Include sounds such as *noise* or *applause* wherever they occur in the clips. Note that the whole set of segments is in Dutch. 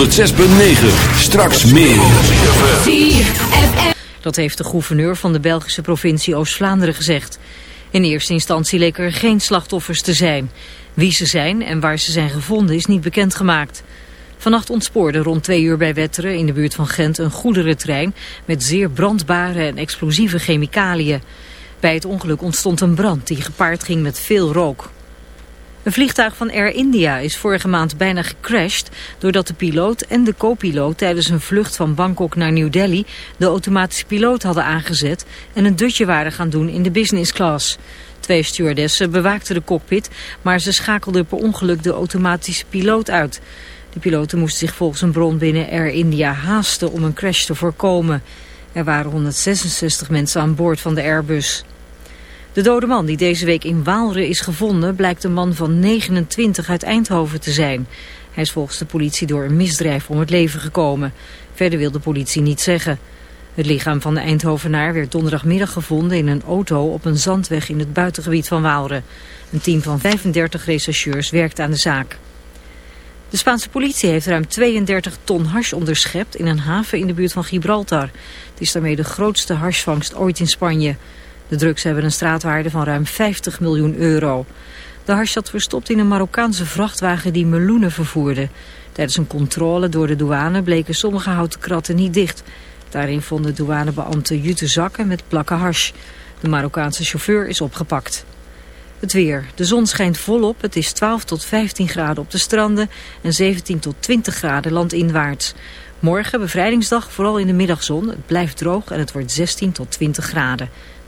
106.9. Straks meer. Dat heeft de gouverneur van de Belgische provincie Oost-Vlaanderen gezegd. In eerste instantie leek er geen slachtoffers te zijn. Wie ze zijn en waar ze zijn gevonden is niet bekendgemaakt. Vannacht ontspoorde rond twee uur bij Wetteren in de buurt van Gent een goederentrein met zeer brandbare en explosieve chemicaliën. Bij het ongeluk ontstond een brand die gepaard ging met veel rook. Een vliegtuig van Air India is vorige maand bijna gecrashed... doordat de piloot en de co-piloot tijdens een vlucht van Bangkok naar New Delhi... de automatische piloot hadden aangezet en een dutje waren gaan doen in de business class. Twee stewardessen bewaakten de cockpit, maar ze schakelden per ongeluk de automatische piloot uit. De piloten moesten zich volgens een bron binnen Air India haasten om een crash te voorkomen. Er waren 166 mensen aan boord van de Airbus. De dode man die deze week in Waalre is gevonden blijkt een man van 29 uit Eindhoven te zijn. Hij is volgens de politie door een misdrijf om het leven gekomen. Verder wil de politie niet zeggen. Het lichaam van de Eindhovenaar werd donderdagmiddag gevonden in een auto op een zandweg in het buitengebied van Waalre. Een team van 35 rechercheurs werkt aan de zaak. De Spaanse politie heeft ruim 32 ton hars onderschept in een haven in de buurt van Gibraltar. Het is daarmee de grootste harsvangst ooit in Spanje. De drugs hebben een straatwaarde van ruim 50 miljoen euro. De hars zat verstopt in een Marokkaanse vrachtwagen die meloenen vervoerde. Tijdens een controle door de douane bleken sommige houten kratten niet dicht. Daarin vonden douanebeambten jute zakken met plakken hars. De Marokkaanse chauffeur is opgepakt. Het weer. De zon schijnt volop. Het is 12 tot 15 graden op de stranden en 17 tot 20 graden landinwaarts. Morgen, bevrijdingsdag, vooral in de middagzon. Het blijft droog en het wordt 16 tot 20 graden.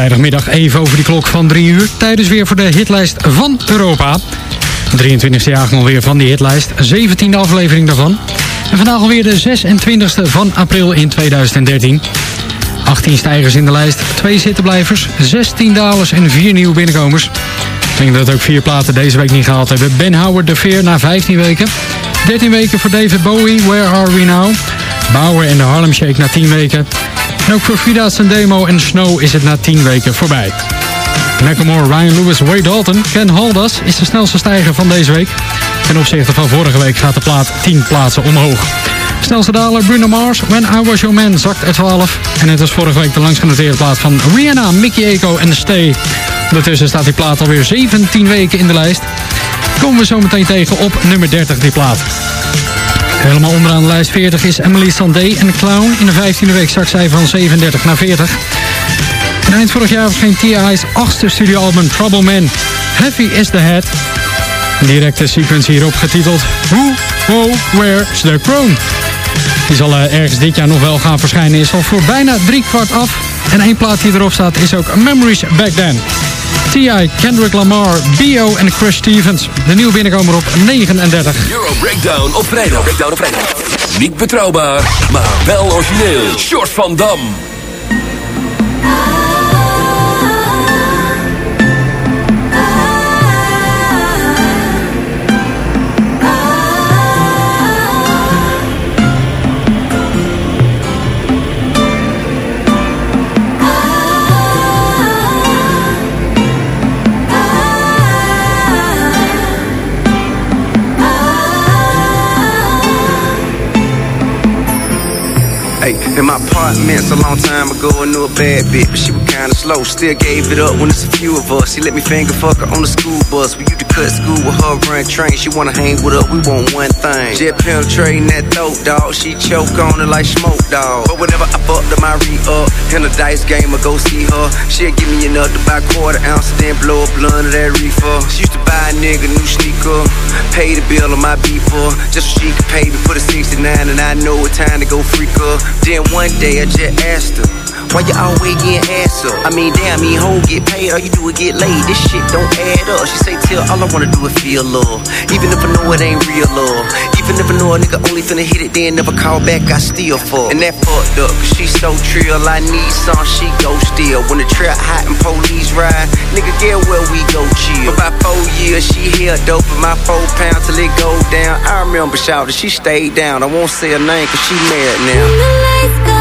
Vrijdagmiddag even over die klok van 3 uur. Tijdens weer voor de hitlijst van Europa. 23e jaar alweer van die hitlijst. 17e aflevering daarvan. En vandaag alweer de 26e van april in 2013. 18 stijgers in de lijst, 2 zittenblijvers, 16 dalers en 4 nieuwe binnenkomers. Ik denk dat ook vier platen deze week niet gehaald hebben. Ben Howard de Veer na 15 weken. 13 weken voor David Bowie, Where Are We Now? Bauer en de Harlem Shake na 10 weken. En ook voor Frida Demo en Snow is het na 10 weken voorbij. Macklemore, Ryan Lewis, Wade Dalton, Ken Haldas is de snelste stijger van deze week. Ten opzichte van vorige week gaat de plaat 10 plaatsen omhoog. Snelste daler Bruno Mars, When I Was Your Man, zakt er 12. En het was vorige week de langst genoteerde plaat van Rihanna, Mickey Eko en Stay. Ondertussen staat die plaat alweer 17 weken in de lijst. Komen we zo meteen tegen op nummer 30 die plaat. Helemaal onderaan de lijst 40 is Emily Sandé en Clown. In de 15e week zij van 37 naar 40. En eind vorig jaar verscheen T.I.'s achtste studioalbum Trouble Man. Heavy is the Head. Een directe sequence hierop getiteld Who, Who, Where's the Crown? Die zal eh, ergens dit jaar nog wel gaan verschijnen. Is al voor bijna drie kwart af. En één plaat die erop staat is ook Memories Back Then. T.I., Kendrick Lamar, B.O. en Chris Stevens. De nieuwe binnenkomer op 39. Euro Breakdown op vrijdag. Breakdown op vrijdag. Niet betrouwbaar, maar wel origineel. Short van Dam. My apartments a long time ago, I knew a bad bitch, but she was kinda slow. Still gave it up when it's a few of us. She let me finger fuck her on the school bus. We used to cut school with her, run train. She wanna hang with us, we want one thing. Jet penetrating that throat, dog. She choke on it like smoke, dog. But whenever I fucked her, my re up. In a dice game, I go see her. She'll give me enough to buy quarter ounce, then blow a blunt of that reefer. She used to buy a nigga new sneaker, pay the bill on my beeper, just so she could pay me for the 69, and I know it's time to go freak her. Then one day I just asked her, why you always getting ass up? I mean, damn, me home get paid, all you do is get laid. This shit don't add up. She say, tell all I wanna do is feel love. Even if I know it ain't real love. Even if I know a nigga only finna hit it, then never call back, I still fuck. And that fucked up, cause she so trill. I need some, she go still. When the trap hot and police ride, nigga, get where we go chill. For about four years, she held dope in my four pounds till it go down. I remember shouting, she stayed down. I won't say her name, cause she married now.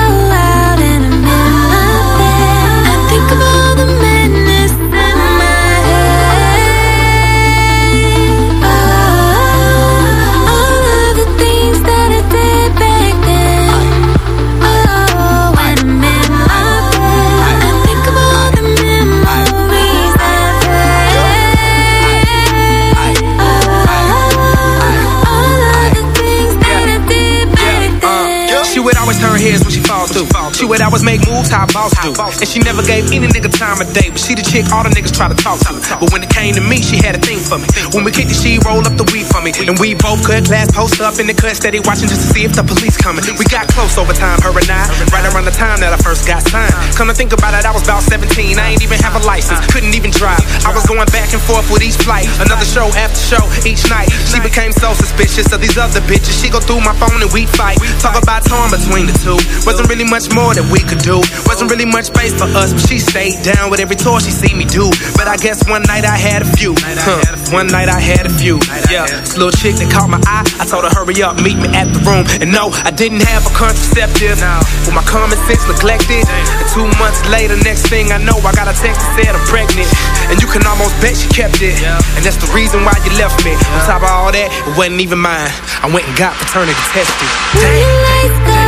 Would always make moves how boss do. And she never gave any nigga time of day. But she the chick all the niggas try to talk to. But when it came to me, she had a thing for me. When we kicked it, she roll up the weed for me. And we both cut glass, post up in the cut, steady watching just to see if the police coming. We got close over time, her and I. Right around the time that I first got signed. Come to think about it, I was about 17. I ain't even have a license, couldn't even drive. I was going back and forth with each flight. Another show after show each night. She became so suspicious of these other bitches. She go through my phone and we fight. Talk about torn between the two. Wasn't really much more that we could do. Wasn't really much space for us, but she stayed down with every tour she see me do. But I guess one night I had a few. Huh. One night I had a few. Yeah, this little chick that caught my eye. I told her hurry up, meet me at the room. And no, I didn't have a contraceptive. With my common sense neglected. And two months later, next thing I know, I got a text that said I'm pregnant. And you can almost bet she kept it. And that's the reason why you left me. On top of all that, it wasn't even mine. I went and got paternity tested. When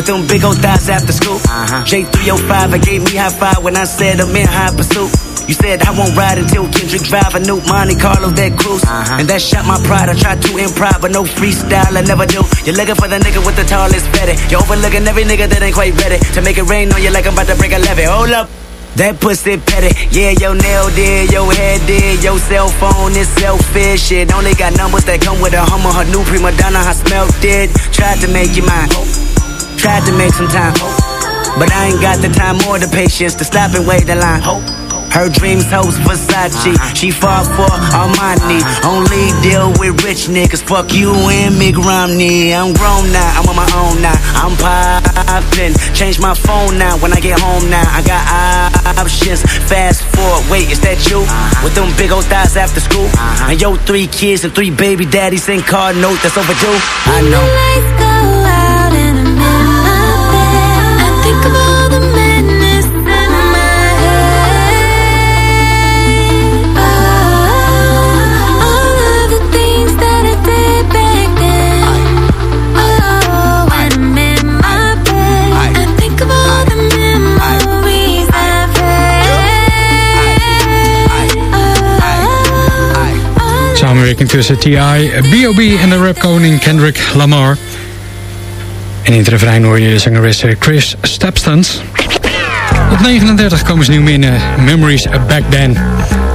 With them big old thighs after school. Uh-huh. J305, it gave me high five when I said I'm in high pursuit. You said I won't ride until Kendrick drive a new Monte Carlo that cruise. And that shot my pride. I tried to improv, but no freestyle, I never do. You're looking for the nigga with the tallest fatty. You're overlooking every nigga that ain't quite ready to make it rain on you like I'm about to break a levee. Hold up. That pussy petty, yeah, your nail did, your head did, your cell phone is selfish. Shit only got numbers that come with a Hummer, her new prima donna, I smelt it. Tried to make you mine, tried to make some time, but I ain't got the time or the patience to stop and wait the line. Her dreams host Versace, uh-huh. she fought for Armani. Uh-huh. Only deal with rich niggas, fuck you and Mick Romney. I'm grown now, I'm on my own now. I'm poppin', change my phone now when I get home now. I got options, fast forward, wait, is that you? Uh-huh. With them big old thighs after school? And yo, three kids and three baby daddies and car note that's overdue. I know. Samenwerking tussen T.I., B.O.B. en de rapkoning Kendrick Lamar. En in het refrein hoor je de Chris Stapstons. Op 39 komen ze nieuw binnen Memories Back Then.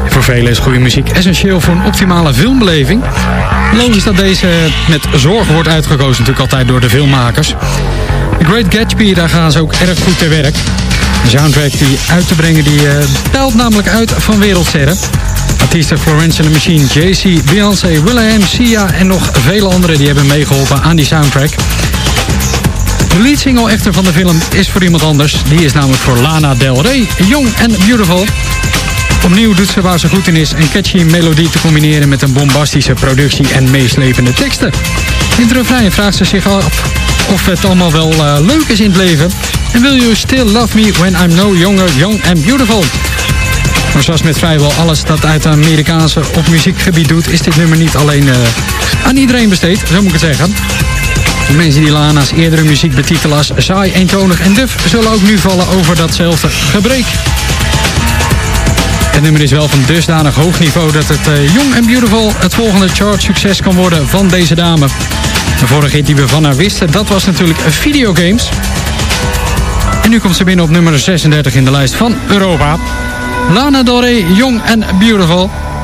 Voor velen is goede muziek essentieel voor een optimale filmbeleving. Logisch dat deze met zorg wordt uitgekozen natuurlijk altijd door de filmmakers. The Great Gatsby, daar gaan ze ook erg goed te werk. De soundtrack die uit te brengen, die uh, telt namelijk uit van wereldsterren. Artiesten Florence and the Machine, Jay-Z, Beyoncé, Will.i.am, Sia en nog vele anderen die hebben meegeholpen aan die soundtrack. De lead single echter van de film is voor iemand anders. Die is namelijk voor Lana Del Rey, Young and Beautiful. Opnieuw doet ze waar ze goed in is een catchy melodie te combineren met een bombastische productie en meeslepende teksten. In het refrein vraagt ze zich af of het allemaal wel uh, leuk is in het leven. En will you still love me when I'm no younger, young and beautiful? Maar zoals met vrijwel alles dat uit de Amerikaanse op muziekgebied doet... is dit nummer niet alleen uh, aan iedereen besteed, zo moet ik het zeggen. De mensen die Lana's eerdere muziek betitelen als saai, eentonig en duf... zullen ook nu vallen over datzelfde gebrek. Het nummer is wel van dusdanig hoog niveau dat het uh, Young and Beautiful het volgende chart succes kan worden van deze dame. De vorige hit die we van haar wisten, dat was natuurlijk videogames. En nu komt ze binnen op nummer 36 in de lijst van Europa. Lana Del Young and Beautiful.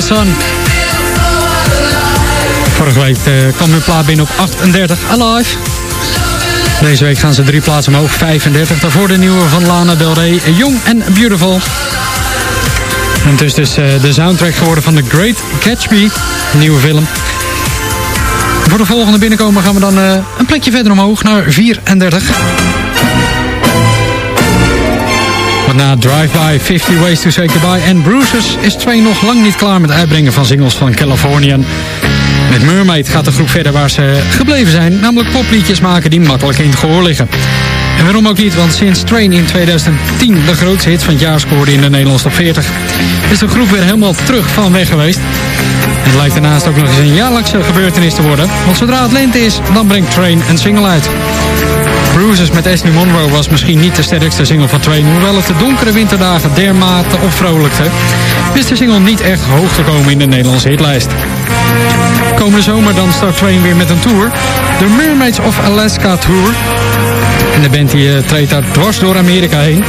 Sun. Vorige week uh, kwam hun plaat binnen op 38, Alive. Deze week gaan ze drie plaatsen omhoog, 35. Daarvoor de nieuwe van Lana Del Rey, Young and Beautiful. En het is dus uh, de soundtrack geworden van The Great Gatsby, een nieuwe film. Voor de volgende binnenkomen gaan we dan een plekje verder omhoog naar 34. Want na Drive-By, 50 Ways to Say Goodbye en Bruises is twee nog lang niet klaar met uitbrengen van singles van Californian. Met Mermaid gaat de groep verder waar ze gebleven zijn, namelijk popliedjes maken die makkelijk in het gehoor liggen. En waarom ook niet, want sinds Train in 2010 de grootste hit van het jaar scoorde in de Nederlandse top 40, is de groep weer helemaal terug van weg geweest. Het lijkt daarnaast ook nog eens een jaarlijkse gebeurtenis te worden, want zodra het lente is, dan brengt Train een single uit. Bruises met Ashley Monroe was misschien niet de sterkste single van Train, hoewel het de donkere winterdagen dermate opvrolijkte, wist de single niet echt hoog te komen in de Nederlandse hitlijst. Komende zomer dan start Train weer met een tour, de Mermaids of Alaska Tour. En de band die uh, treedt daar dwars door Amerika heen.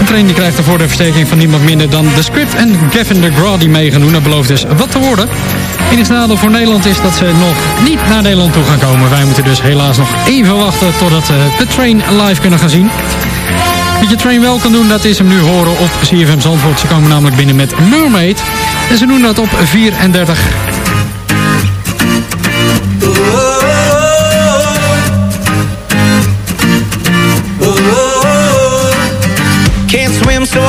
De train die krijgt ervoor de versterking van niemand minder dan The Script en Gavin DeGraw die mee gaan doen. Dat belooft dus wat te worden. Enige nadeel voor Nederland is dat ze nog niet naar Nederland toe gaan komen. Wij moeten dus helaas nog even wachten totdat we de train live kunnen gaan zien. Wat je train wel kan doen, dat is hem nu horen op CFM Zandvoort. Ze komen namelijk binnen met Mermaid. En ze doen dat op 34.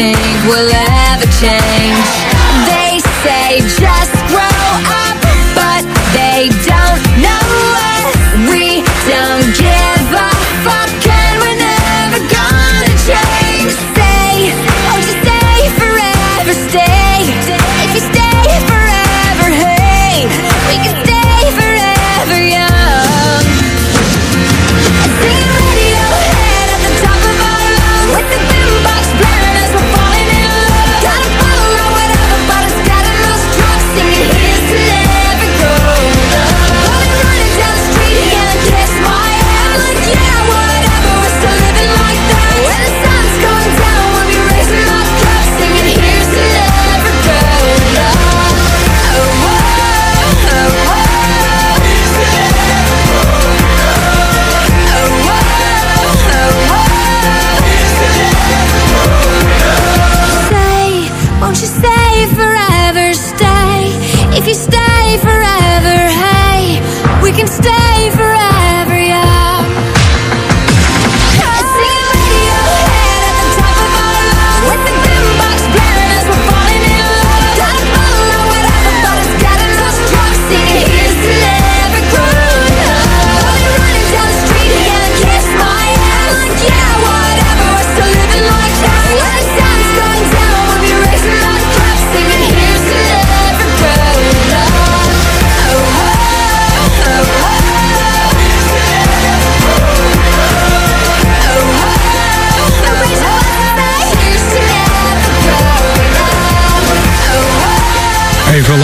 I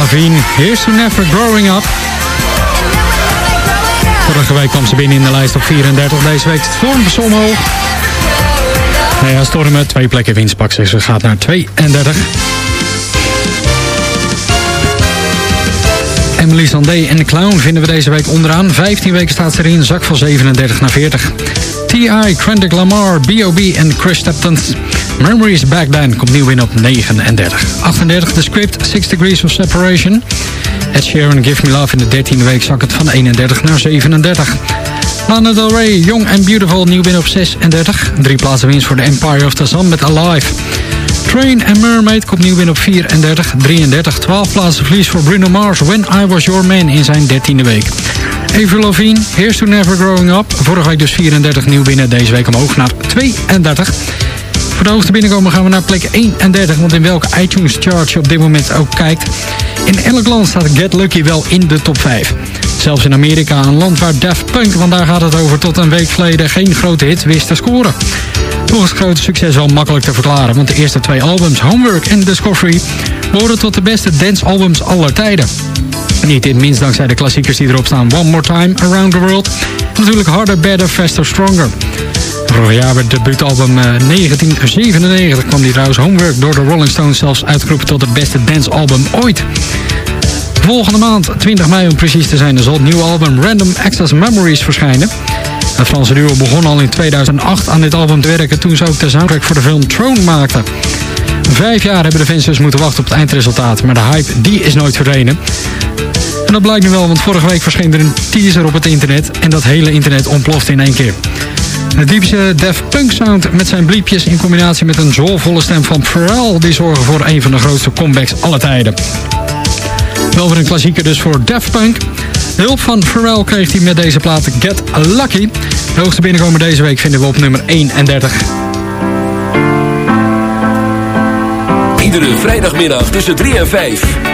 Lavigne. Here's to Never Growing Up. Vorige week kwam ze binnen in de lijst op 34. Deze week het vorm omhoog. Nou ja, stormen. Twee plekken winst ze. Ze gaat naar 32. Emily Sandé en de Clown vinden we deze week onderaan. 15 weken staat ze erin, zak van 37 naar 40. T.I., Kendrick Lamar, B.O.B. en Chris Staptons. Memories Back Then komt nieuw in op 39. 38 The Script, 6 Degrees of Separation. Ed Sheeran, Give Me Love in de 13e week zak het van 31 naar 37. Lana Del Rey, Young and Beautiful, nieuw binnen op 36. Drie plaatsen winst voor de Empire of the Sun met Alive. Train and Mermaid komt nieuw binnen op 34. 33, 12 plaatsen verlies voor Bruno Mars, When I Was Your Man in zijn 13e week. Avril Lavigne, Here's to Never Growing Up. Vorige week dus 34 nieuw binnen, deze week omhoog naar 32. Voor de hoogste binnenkomen gaan we naar plek 31. Want in welke iTunes chart je op dit moment ook kijkt. In elk land staat Get Lucky wel in de top 5. Zelfs in Amerika, een land waar Daft Punk, want daar gaat het over tot een week geleden geen grote hit wist te scoren. Toch is grote succes wel makkelijk te verklaren, want de eerste twee albums, Homework en Discovery, behoren tot de beste dance-albums aller tijden. Niet in minst dankzij de klassiekers die erop staan One More Time, Around the World. Natuurlijk Harder, Better, Faster, Stronger. Vorig jaar werd het debuutalbum eh, 1997 kwam die trouwens Homework door de Rolling Stones zelfs uitgeroepen tot het beste dancealbum ooit. Volgende maand, 20 mei om precies te zijn, zal het nieuwe album Random Access Memories verschijnen. Het Franse duo begon al in 2008 aan dit album te werken toen ze ook de soundtrack voor de film Throne maakten. Vijf jaar hebben de fans dus moeten wachten op het eindresultaat, maar de hype die is nooit verdwenen. En dat blijkt nu wel, want vorige week verscheen er een teaser op het internet en dat hele internet ontplofte in één keer. De typische Def Punk sound met zijn bliepjes in combinatie met een zoolvolle stem van Pharrell... die zorgen voor een van de grootste comebacks aller tijden. Wel weer een klassieker dus voor Def Punk. Hulp van Pharrell kreeg hij met deze plaat Get Lucky. De hoogste binnenkomer deze week vinden we op nummer 31. Iedere vrijdagmiddag tussen 3 en 5.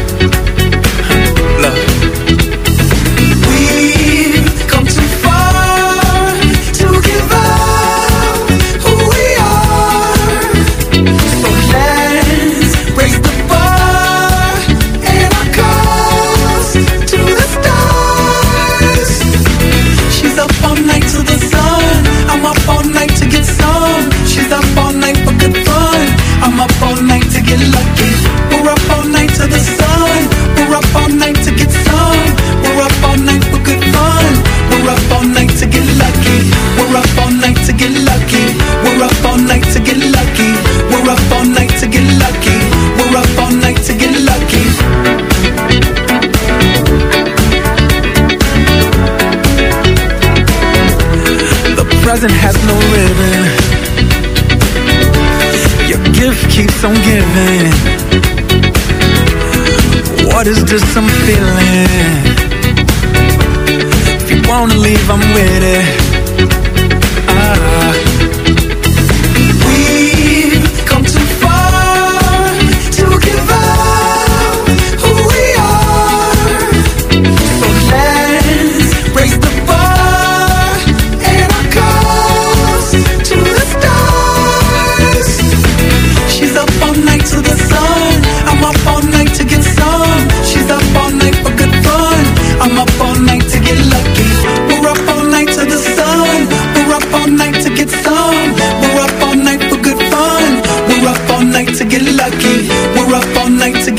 present has no ribbon. Your gift keeps on giving. What is this I'm feeling? If you wanna leave, I'm with it. Ah.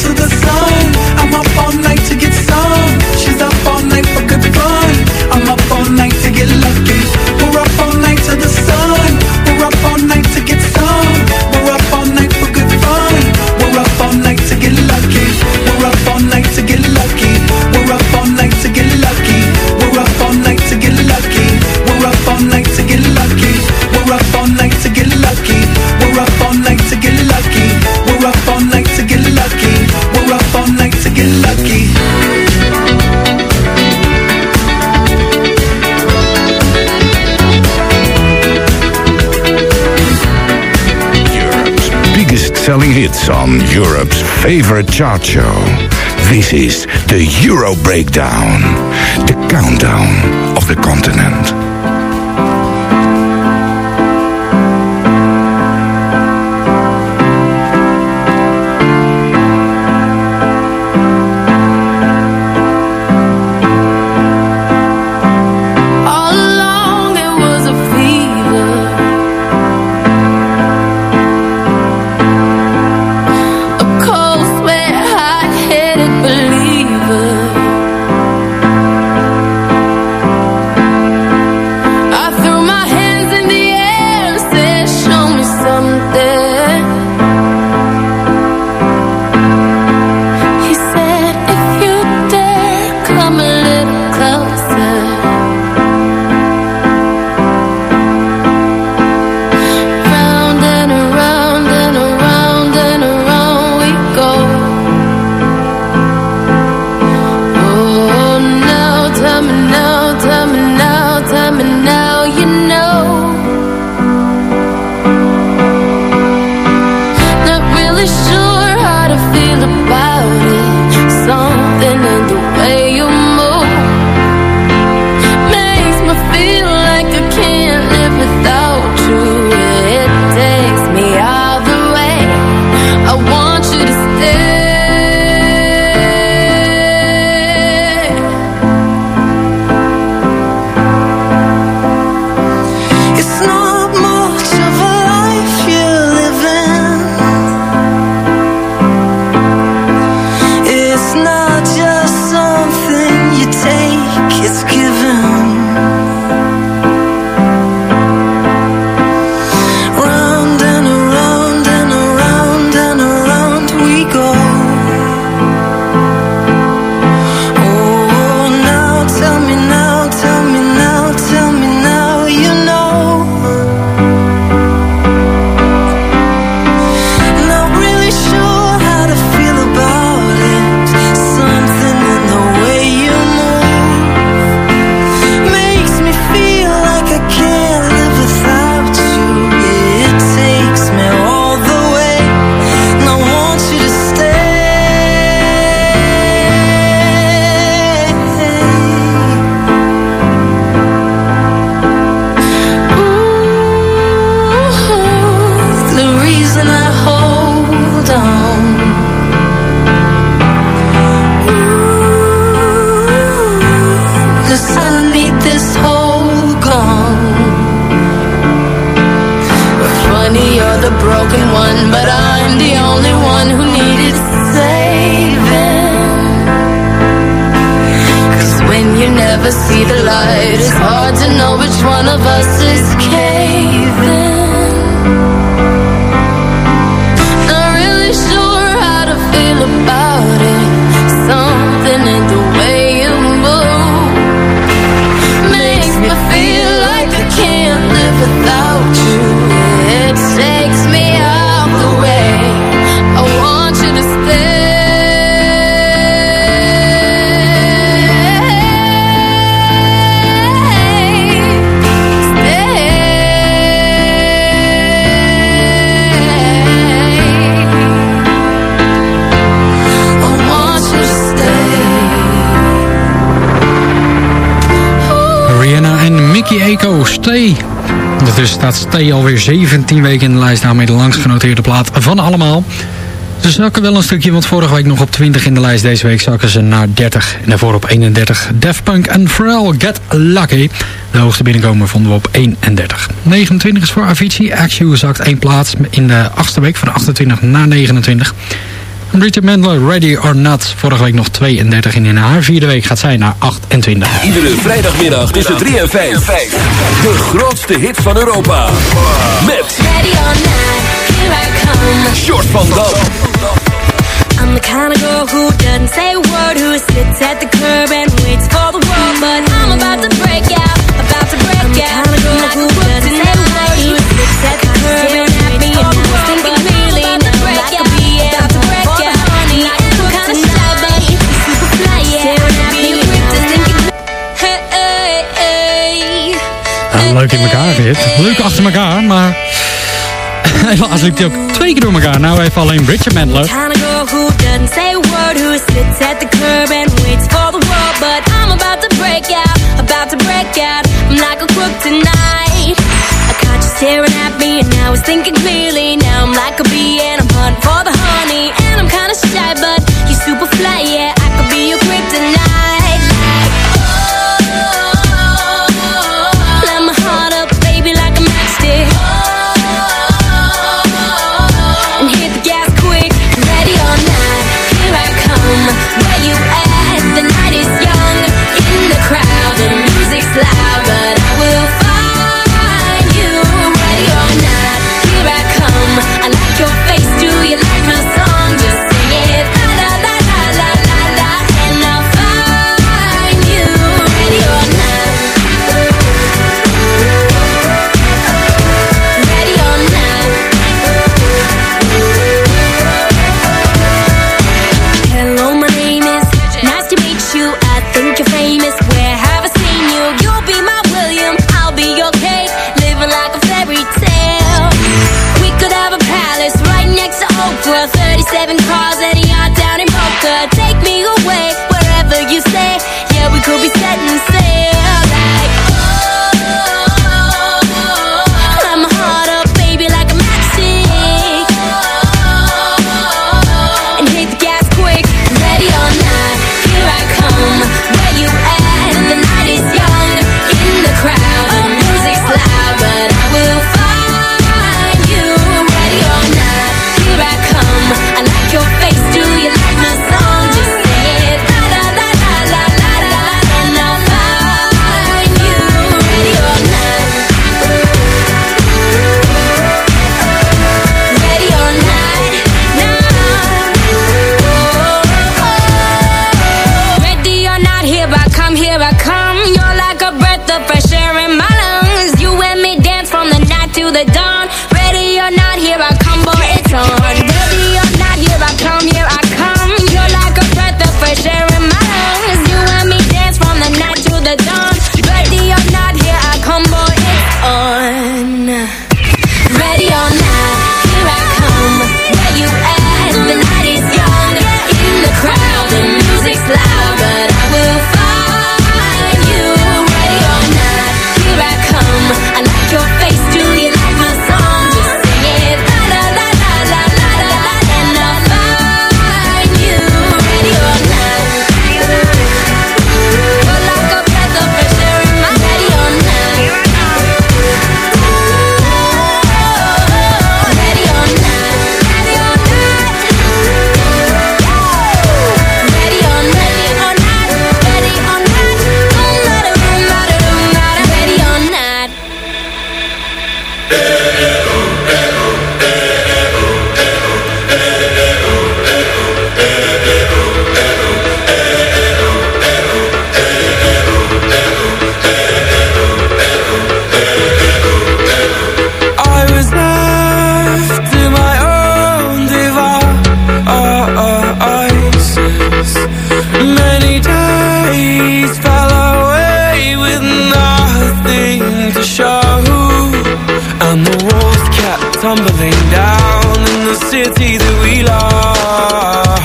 to the sun. On Europe's favorite chart show. This is the Euro Breakdown, the countdown of the continent. of us. Dus staat Stee alweer 17 weken in de lijst. Daarmee de langst genoteerde plaat van allemaal. Ze zakken wel een stukje, want vorige week nog op 20 in de lijst. Deze week zakken ze naar 30. En daarvoor op 31 Daft Punk en Pharrell Get Lucky. De hoogste binnenkomen vonden we op 31. 29 is voor Avicii. Axio zakt één plaats in de achtste week van 28 naar 29. Richard Mendler, Ready or Not. Vorige week nog 32 in haar vierde week gaat zij naar 28. Iedere vrijdagmiddag tussen 3 en 5. De grootste hit van Europa. Met Ready or Not, Short van Dam. I'm the kind of girl who doesn't say a word, who sits at the curb and waits for the world, but I'm about to break out. leuk in elkaar zit. Leuk achter elkaar, maar *laughs* helaas liep hij ook twee keer door elkaar. Nou even alleen Bridget Mendler. Staring at me and I was thinking clearly Now I'm like a bee and I'm hunting for the honey And I'm kinda shy but he's super fly, yeah tumbling down in the city that we love.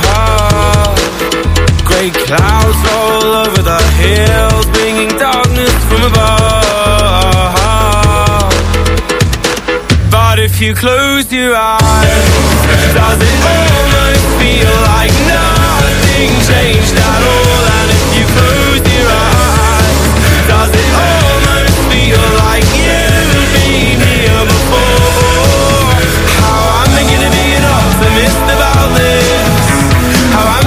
Great clouds roll over the hills, bringing darkness from above. But if you close your eyes, does it almost feel like nothing changed at all?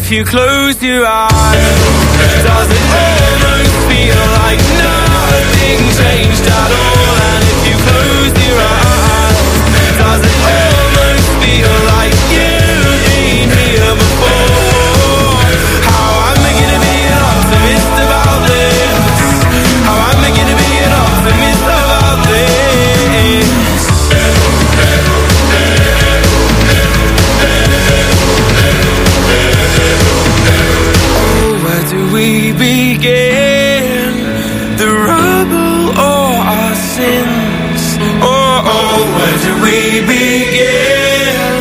if you close your eyes Does it almost feel like nothing changed at all? And if you close your eyes where do we begin?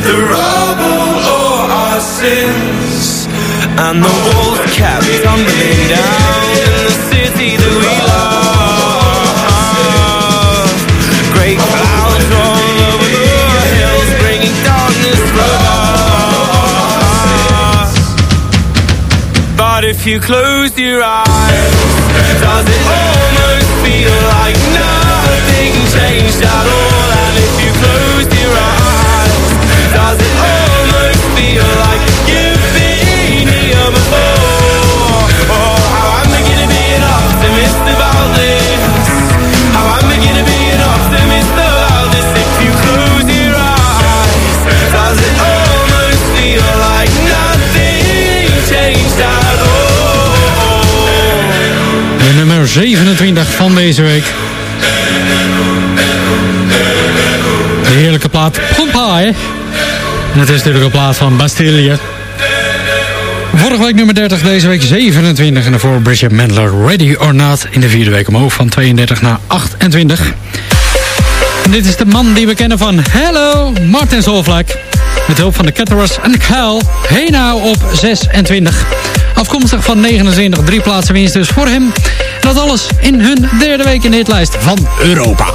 The rubble or our sins? And the walls kept tumbling down in the city that we love. Great clouds roll over the hills, bringing darkness from. But if you close your eyes, does it almost feel like changed at all? And if you your eyes, does it feel like you've been here before? Oh, how am I gonna be an optimist about this? How am I gonna be nummer 27 van deze week. De heerlijke plaat Pompeii. En het is natuurlijk een plaat van Bastille. Vorige week nummer 30, deze week 27. En daarvoor Bridget Mendler, Ready or Not. In de vierde week omhoog van 32 naar 28. En dit is de man die we kennen van Hello, Martin Solvlek. Met hulp van de Caterers en Kyle. Hey nou op 26. Afkomstig van 29, drie plaatsen winst dus voor hem. Dat alles in hun derde week in de hitlijst van Europa.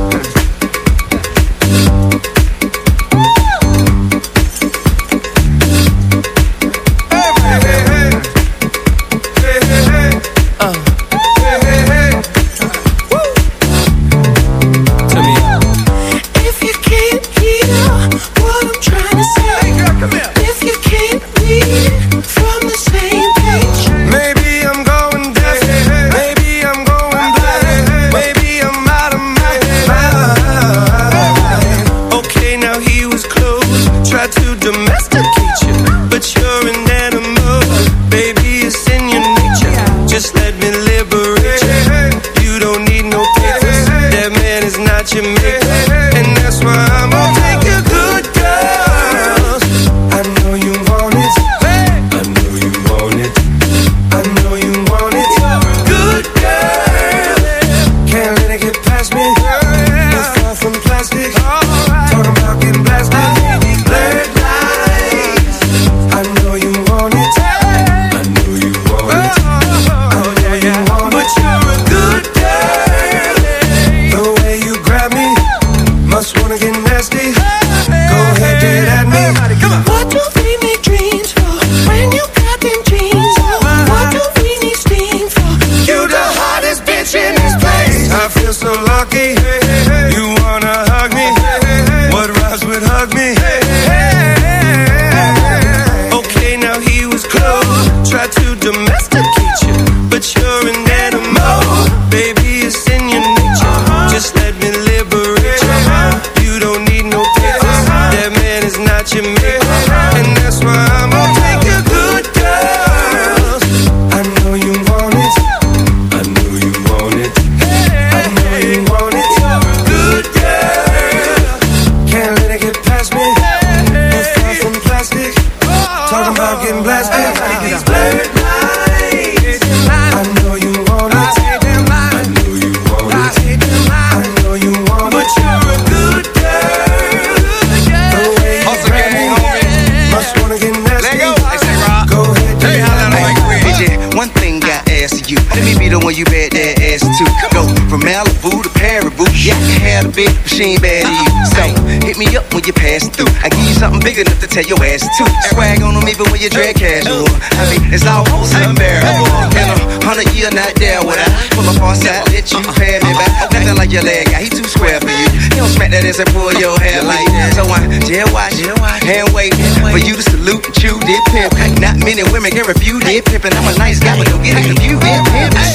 I give you something big enough to tell your ass to. Swag on them even when you drag casual. I mean, it's almost unbearable. In a hundred year, not there would I pull up on side, let you uh-uh. pay me back. Nothing uh-uh. like your leg guy, he too square for you. He don't smack that ass and pull your hair like that. So I jail watch, hand wait for you to salute and chew dip pimp. Not many women can refuse dip pimping. I'm a nice guy, but don't get it confused.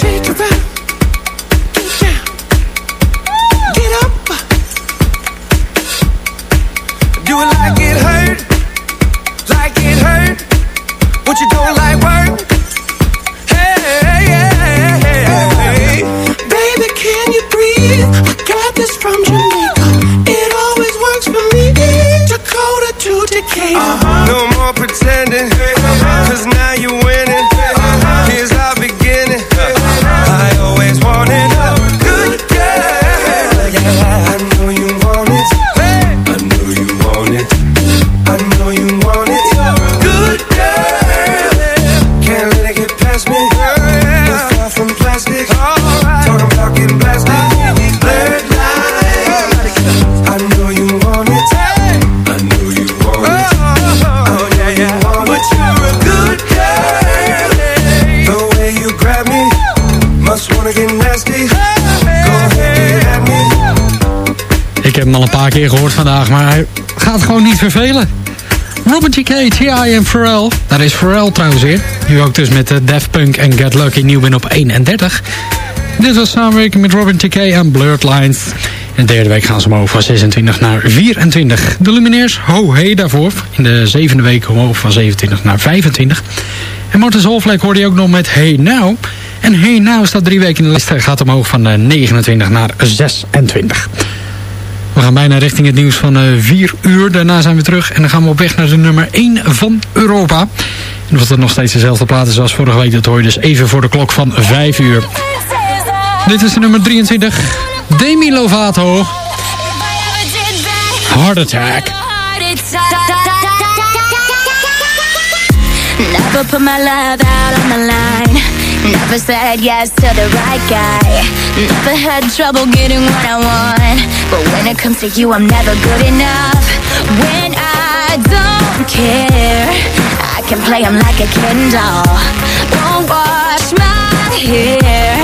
Shake it up. It like it hurt. Like it hurt. What you don't like work? Hey, hey, hey, hey. Baby, can you breathe? I got this from Jamaica. It always works for me. Dakota to Decatur. Uh-huh. No more pretending, hem al een paar keer gehoord vandaag, maar hij gaat gewoon niet vervelen. Robin TK, T.I. en Pharrell. Daar is Pharrell trouwens weer. Nu ook dus met eh, Daft Punk en Get Lucky nieuw binnen op 31. Dit was samenwerking met Robin TK en Blurred Lines. In de derde week gaan ze omhoog van 26 naar 24. De Lumineers, ho hey daarvoor. In de zevende week omhoog van 27 naar 25. En Martin Zolvlek hoorde je ook nog met Hey Now. En Hey Now staat drie weken in de lijst. Gaat omhoog van eh, 29 naar 26. We gaan bijna richting het nieuws van 4 uur. Daarna zijn we terug en dan gaan we op weg naar de nummer 1 van Europa. En of het nog steeds dezelfde plaat is als vorige week, dat hoor je dus even voor de klok van 5 uur. Dit is de nummer 23. Demi Lovato. Heart Attack. Never put my love out on line. Never said yes to the right guy. Never had trouble getting what I want. But when it comes to you, I'm never good enough. When I don't care, I can play him like a Ken doll. Won't wash my hair,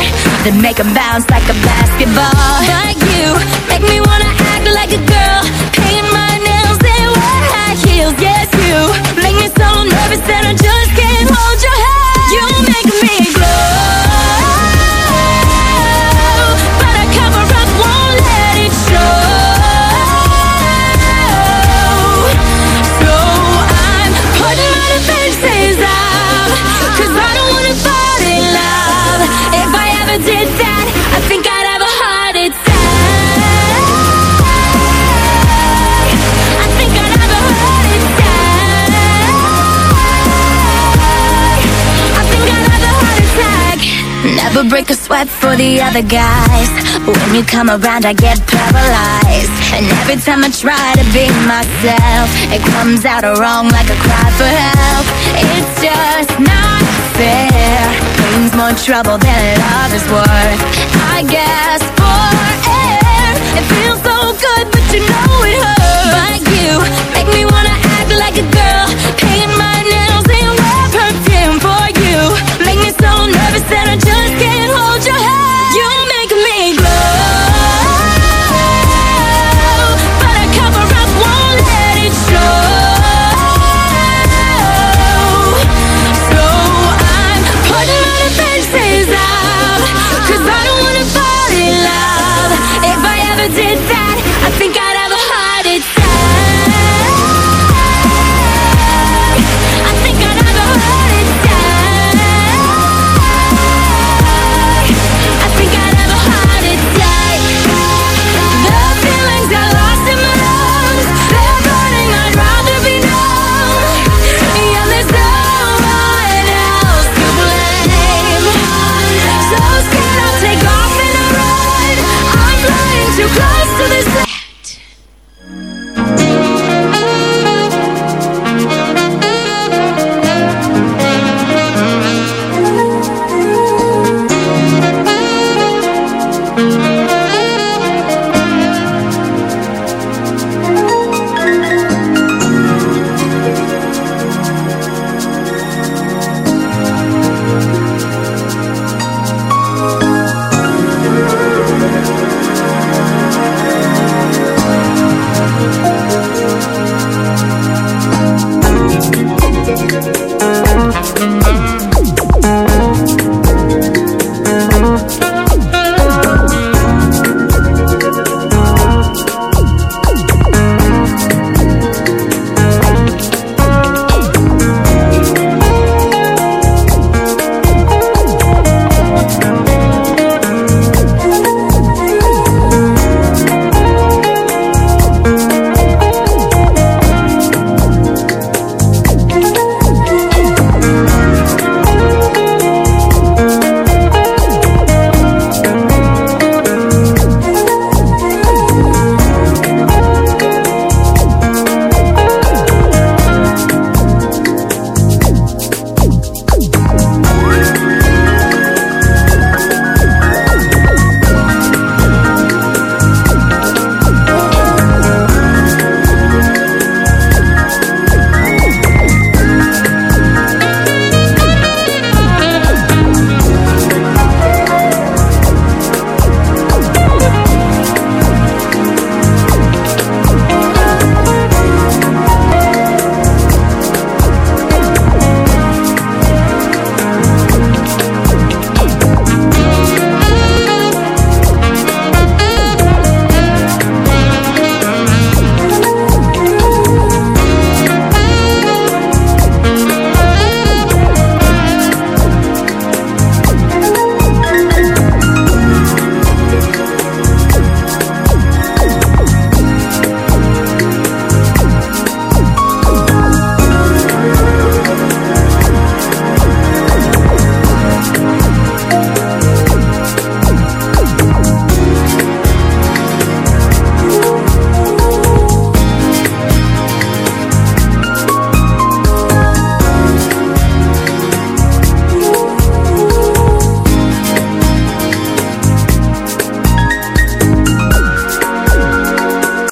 then make him bounce like a basketball. But you make me wanna act like a girl, paint my nails and wear high heels. Yes, you make me so nervous that I just can't hold your hand. You make me Never break a sweat for the other guys. But when you come around, I get paralyzed. And every time I try to be myself, it comes out wrong like a cry for help. It's just not fair. Brings more trouble than love is worth. I guess for air, it feels so good, but you know